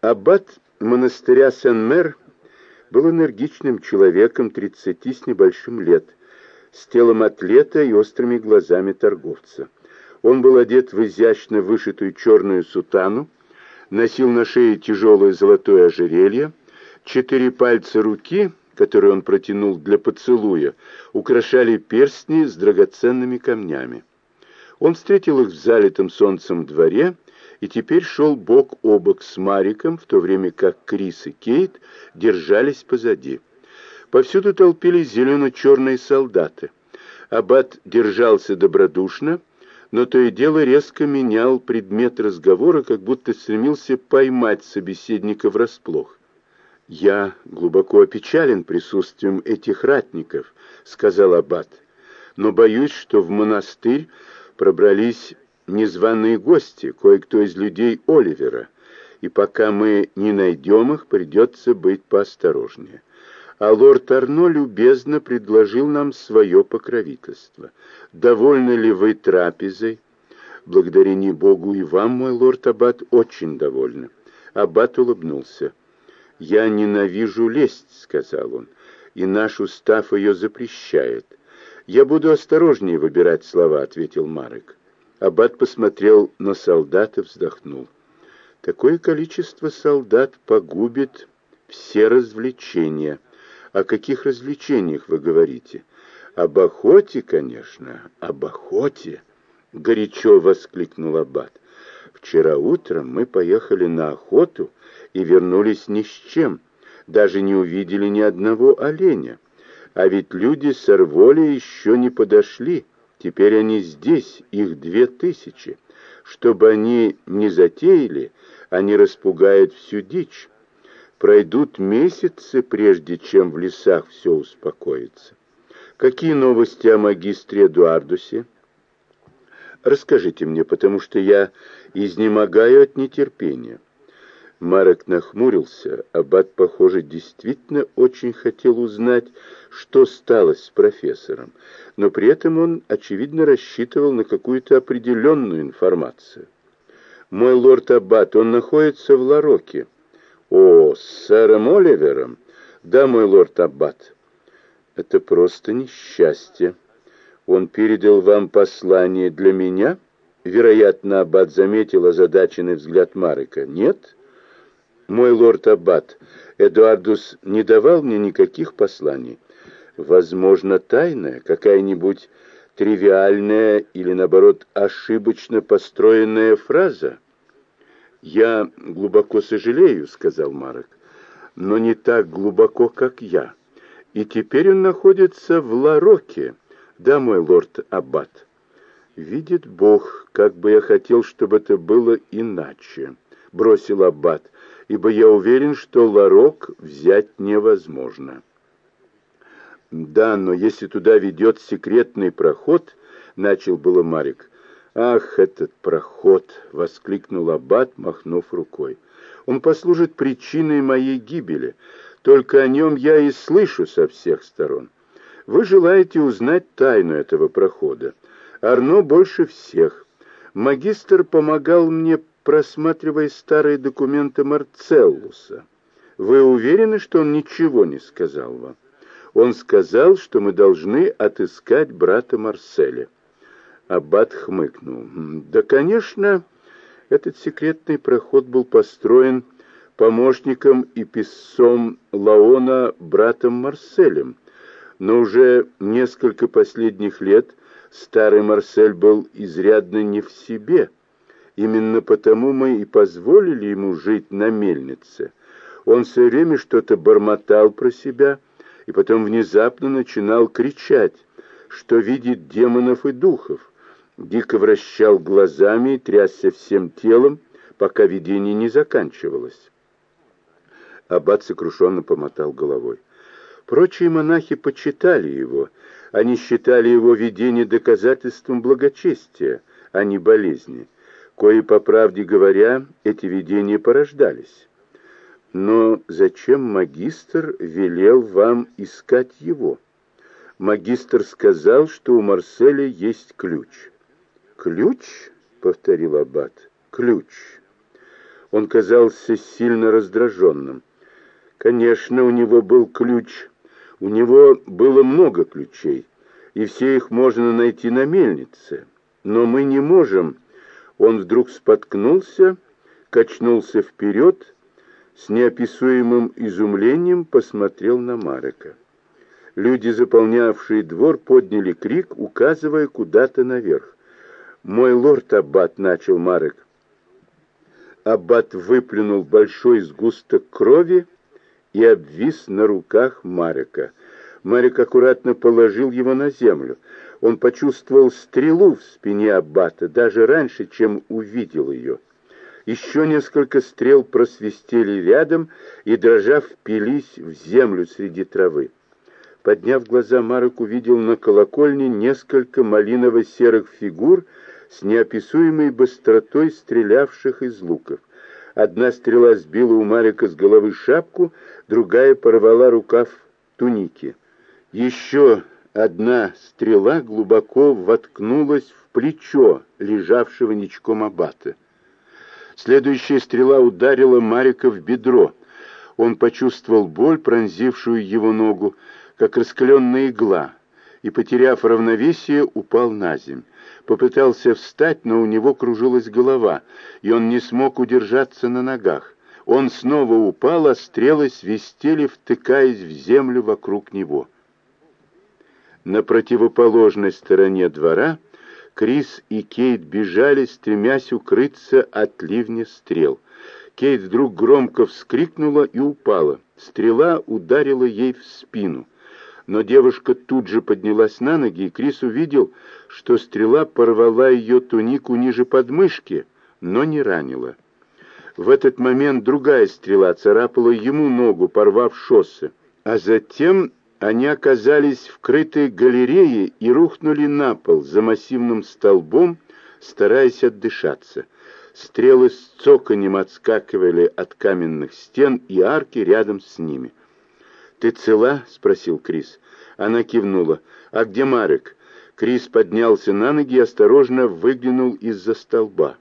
Аббат монастыря Сен-Мер был энергичным человеком 30 с небольшим лет, с телом атлета и острыми глазами торговца. Он был одет в изящно вышитую черную сутану, носил на шее тяжелое золотое ожерелье, четыре пальца руки, которые он протянул для поцелуя, украшали перстни с драгоценными камнями. Он встретил их в залитом солнцем дворе и теперь шел бок о бок с Мариком, в то время как Крис и Кейт держались позади. Повсюду толпились зелено-черные солдаты. Аббат держался добродушно, но то и дело резко менял предмет разговора, как будто стремился поймать собеседника врасплох. «Я глубоко опечален присутствием этих ратников», — сказал Аббат, «но боюсь, что в монастырь пробрались незваные гости, кое-кто из людей Оливера, и пока мы не найдем их, придется быть поосторожнее. А лорд Арно любезно предложил нам свое покровительство. Довольны ли вы трапезой? Благодарение Богу и вам, мой лорд Аббат, очень довольны. Аббат улыбнулся. «Я ненавижу лесть», — сказал он, — «и наш устав ее запрещает». «Я буду осторожнее выбирать слова», — ответил Марек. Аббат посмотрел на солдат и вздохнул. «Такое количество солдат погубит все развлечения». «О каких развлечениях вы говорите?» «Об охоте, конечно, об охоте!» — горячо воскликнул Аббат. «Вчера утром мы поехали на охоту и вернулись ни с чем, даже не увидели ни одного оленя. А ведь люди с Орволи еще не подошли». Теперь они здесь, их две тысячи. Чтобы они не затеяли, они распугают всю дичь. Пройдут месяцы, прежде чем в лесах все успокоится. Какие новости о магистре Эдуардусе? Расскажите мне, потому что я изнемогаю от нетерпения. Марек нахмурился. Аббат, похоже, действительно очень хотел узнать, что стало с профессором, но при этом он, очевидно, рассчитывал на какую-то определенную информацию. «Мой лорд Аббат, он находится в Лароке». «О, с сэром Оливером?» «Да, мой лорд Аббат». «Это просто несчастье. Он передал вам послание для меня?» Вероятно, Аббат заметил озадаченный взгляд Марека. «Нет?» «Мой лорд Аббат, Эдуардус не давал мне никаких посланий. Возможно, тайная, какая-нибудь тривиальная или, наоборот, ошибочно построенная фраза?» «Я глубоко сожалею», — сказал Марек, — «но не так глубоко, как я. И теперь он находится в Лароке, да, мой лорд Аббат?» «Видит Бог, как бы я хотел, чтобы это было иначе», — бросил Аббат, — ибо я уверен, что Ларок взять невозможно. Да, но если туда ведет секретный проход, начал было Марик. Ах, этот проход, воскликнул Аббат, махнув рукой. Он послужит причиной моей гибели. Только о нем я и слышу со всех сторон. Вы желаете узнать тайну этого прохода. Арно больше всех. Магистр помогал мне просматривая старые документы Марцеллуса. Вы уверены, что он ничего не сказал вам? Он сказал, что мы должны отыскать брата Марселя. Аббат хмыкнул. Да, конечно, этот секретный проход был построен помощником и писцом Лаона братом Марселем, но уже несколько последних лет старый Марсель был изрядно не в себе – Именно потому мы и позволили ему жить на мельнице. Он все время что-то бормотал про себя, и потом внезапно начинал кричать, что видит демонов и духов. Дико вращал глазами и трясся всем телом, пока видение не заканчивалось. Аббат сокрушенно помотал головой. Прочие монахи почитали его. Они считали его видение доказательством благочестия, а не болезни кои, по правде говоря, эти видения порождались. Но зачем магистр велел вам искать его? Магистр сказал, что у Марселя есть ключ. «Ключ?» — повторил Аббат. «Ключ». Он казался сильно раздраженным. Конечно, у него был ключ. У него было много ключей, и все их можно найти на мельнице. Но мы не можем. Он вдруг споткнулся, качнулся вперед, с неописуемым изумлением посмотрел на Марека. Люди, заполнявшие двор, подняли крик, указывая куда-то наверх. «Мой лорд Аббат!» — начал Марек. Аббат выплюнул большой сгусток крови и обвис на руках Марека. Марек аккуратно положил его на землю. Он почувствовал стрелу в спине Аббата даже раньше, чем увидел ее. Еще несколько стрел просвистели рядом и, дрожа, впились в землю среди травы. Подняв глаза, Марок увидел на колокольне несколько малиново-серых фигур с неописуемой быстротой стрелявших из луков. Одна стрела сбила у Марика с головы шапку, другая порвала рукав туники. Еще одна стрела глубоко воткнулась в плечо лежавшего ничком аббата. Следующая стрела ударила Марика в бедро. Он почувствовал боль, пронзившую его ногу, как раскаленная игла, и, потеряв равновесие, упал на земь. Попытался встать, но у него кружилась голова, и он не смог удержаться на ногах. Он снова упал, а стрелы свистели, втыкаясь в землю вокруг него. На противоположной стороне двора Крис и Кейт бежали, стремясь укрыться от ливня стрел. Кейт вдруг громко вскрикнула и упала. Стрела ударила ей в спину. Но девушка тут же поднялась на ноги, и Крис увидел, что стрела порвала ее тунику ниже подмышки, но не ранила. В этот момент другая стрела царапала ему ногу, порвав шоссе. А затем они оказались в крытой галерее и рухнули на пол за массивным столбом, стараясь отдышаться. Стрелы с цоканем отскакивали от каменных стен и арки рядом с ними. «Ты цела?» — спросил Крис. Она кивнула. «А где Марек?» Крис поднялся на ноги и осторожно выглянул из-за столба.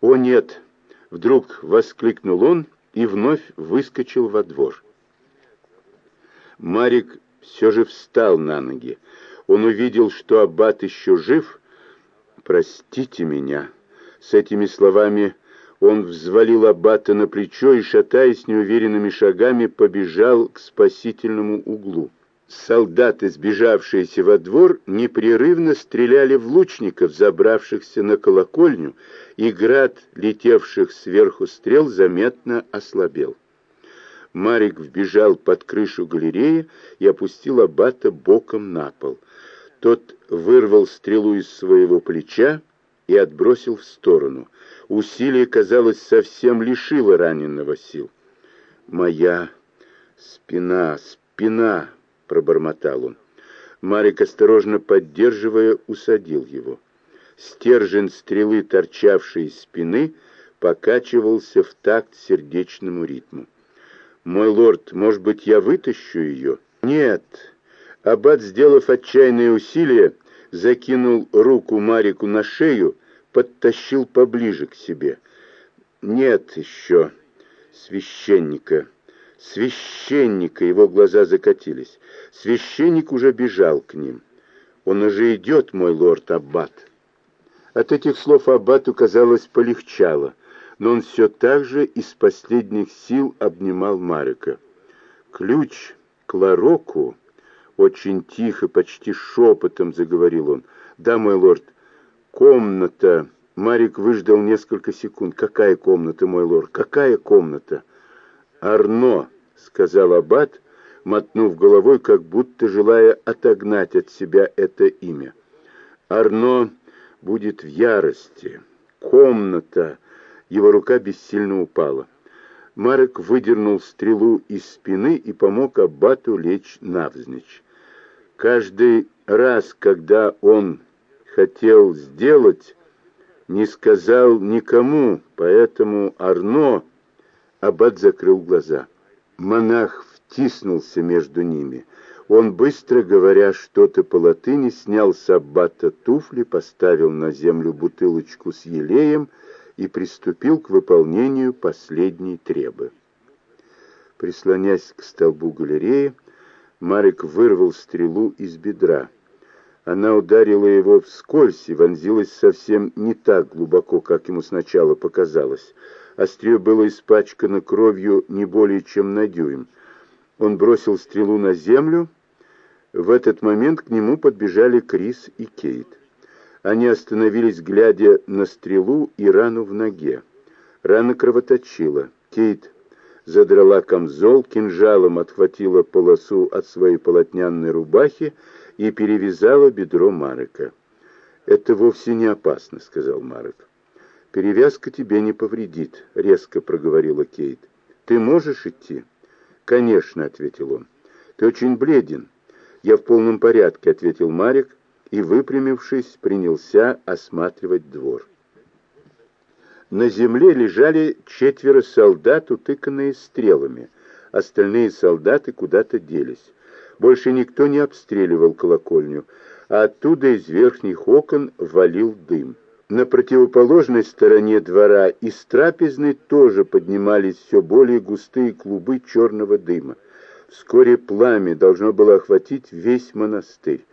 «О, нет!» — вдруг воскликнул он и вновь выскочил во двор. Марик все же встал на ноги. Он увидел, что аббат еще жив. «Простите меня». С этими словами он взвалил аббата на плечо и, шатаясь неуверенными шагами, побежал к спасительному углу. Солдаты, сбежавшиеся во двор, непрерывно стреляли в лучников, забравшихся на колокольню, и град летевших сверху стрел заметно ослабел. Марик вбежал под крышу галереи и опустил аббата боком на пол. Тот вырвал стрелу из своего плеча и отбросил в сторону. Усилие, казалось, совсем лишило раненого сил. «Моя спина, спина!» — пробормотал он. Марик, осторожно поддерживая, усадил его. Стержень стрелы, торчавшей из спины, покачивался в такт сердечному ритму. «Мой лорд, может быть, я вытащу ее?» «Нет». Аббат, сделав отчаянные усилия, закинул руку Марику на шею, подтащил поближе к себе. «Нет еще священника». «Священника!» Его глаза закатились. Священник уже бежал к ним. «Он уже идет, мой лорд Аббат». От этих слов Аббату, казалось, полегчало но он все так же из последних сил обнимал Марика. «Ключ к Лароку!» Очень тихо, почти шепотом заговорил он. «Да, мой лорд, комната...» Марик выждал несколько секунд. «Какая комната, мой лорд? Какая комната?» «Арно», — сказал Аббат, мотнув головой, как будто желая отогнать от себя это имя. «Арно будет в ярости. Комната...» Его рука бессильно упала. Марек выдернул стрелу из спины и помог Аббату лечь навзничь. Каждый раз, когда он хотел сделать, не сказал никому, поэтому Арно Аббат закрыл глаза. Монах втиснулся между ними. Он, быстро говоря что-то по латыни, снял с Аббата туфли, поставил на землю бутылочку с елеем и приступил к выполнению последней требы. Прислонясь к столбу галереи, Марик вырвал стрелу из бедра. Она ударила его вскользь и вонзилась совсем не так глубоко, как ему сначала показалось. Острие было испачкано кровью не более чем на дюйм. Он бросил стрелу на землю. В этот момент к нему подбежали Крис и Кейт. Они остановились, глядя на стрелу и рану в ноге. Рана кровоточила. Кейт задрала камзол, кинжалом отхватила полосу от своей полотняной рубахи и перевязала бедро Марека. «Это вовсе не опасно», — сказал Марек. «Перевязка тебе не повредит», — резко проговорила Кейт. «Ты можешь идти?» «Конечно», — ответил он. «Ты очень бледен». «Я в полном порядке», — ответил Марик и, выпрямившись, принялся осматривать двор. На земле лежали четверо солдат, утыканные стрелами. Остальные солдаты куда-то делись. Больше никто не обстреливал колокольню, а оттуда из верхних окон валил дым. На противоположной стороне двора из трапезной тоже поднимались все более густые клубы черного дыма. Вскоре пламя должно было охватить весь монастырь.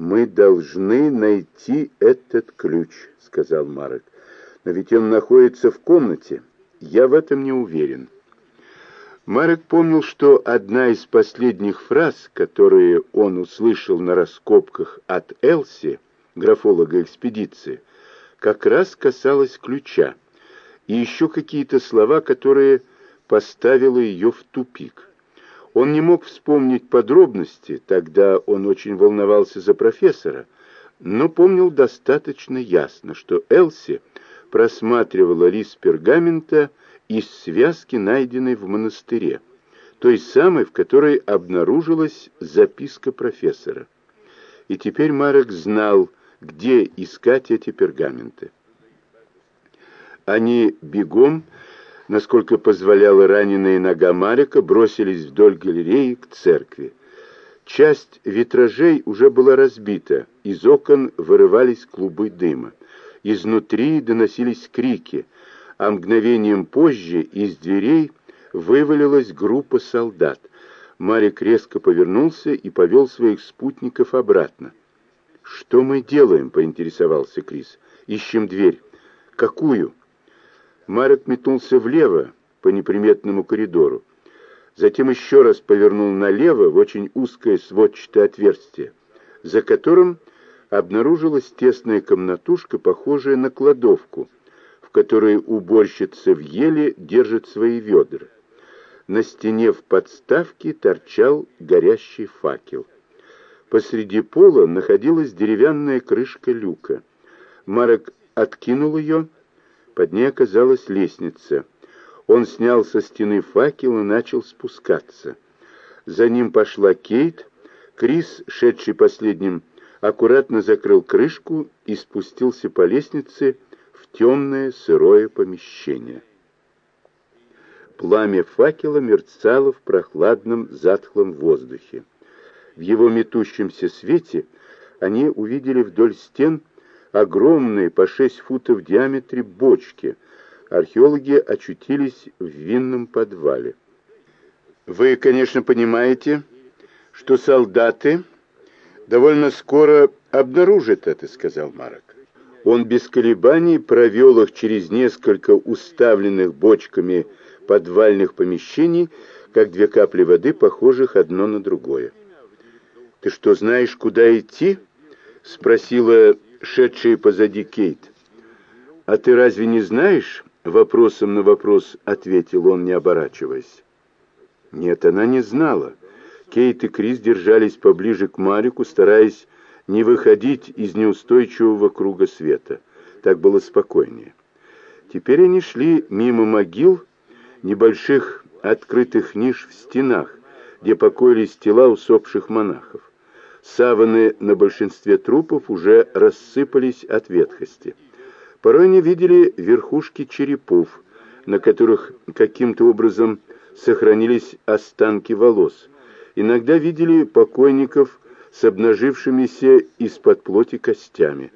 «Мы должны найти этот ключ», — сказал Марек но ведь он находится в комнате. Я в этом не уверен. Марек помнил, что одна из последних фраз, которые он услышал на раскопках от Элси, графолога экспедиции, как раз касалась ключа, и еще какие-то слова, которые поставило ее в тупик. Он не мог вспомнить подробности, тогда он очень волновался за профессора, но помнил достаточно ясно, что Элси просматривала лист пергамента из связки, найденной в монастыре, той самой, в которой обнаружилась записка профессора. И теперь Марек знал, где искать эти пергаменты. Они бегом, насколько позволяла раненая нога Марика, бросились вдоль галереи к церкви. Часть витражей уже была разбита, из окон вырывались клубы дыма. Изнутри доносились крики, а мгновением позже из дверей вывалилась группа солдат. Марик резко повернулся и повел своих спутников обратно. «Что мы делаем?» — поинтересовался Крис. «Ищем дверь». «Какую?» Марик метнулся влево по неприметному коридору. Затем еще раз повернул налево в очень узкое сводчатое отверстие, за которым обнаружилась тесная комнатушка, похожая на кладовку, в которой уборщица в еле держит свои ведра. На стене в подставке торчал горящий факел. Посреди пола находилась деревянная крышка люка. Марок откинул ее, под ней оказалась лестница. Он снял со стены факел и начал спускаться. За ним пошла Кейт. Крис, шедший последним, аккуратно закрыл крышку и спустился по лестнице в темное сырое помещение. Пламя факела мерцало в прохладном затхлом воздухе. В его метущемся свете они увидели вдоль стен огромные по шесть футов в диаметре бочки. Археологи очутились в винном подвале. Вы, конечно, понимаете, что солдаты довольно скоро обнаружит это», — сказал Марок. Он без колебаний провел их через несколько уставленных бочками подвальных помещений, как две капли воды, похожих одно на другое. «Ты что, знаешь, куда идти?» — спросила шедшая позади Кейт. «А ты разве не знаешь?» — вопросом на вопрос ответил он, не оборачиваясь. Нет, она не знала. Кейт и Крис держались поближе к Марику, стараясь не выходить из неустойчивого круга света. Так было спокойнее. Теперь они шли мимо могил, небольших открытых ниш в стенах, где покоились тела усопших монахов. Саваны на большинстве трупов уже рассыпались от ветхости. Порой они видели верхушки черепов, на которых каким-то образом сохранились останки волос, иногда видели покойников с обнажившимися из-под плоти костями.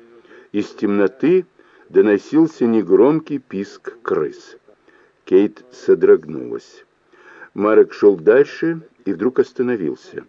Из темноты доносился негромкий писк крыс. Кейт содрогнулась. Марек шел дальше и вдруг остановился.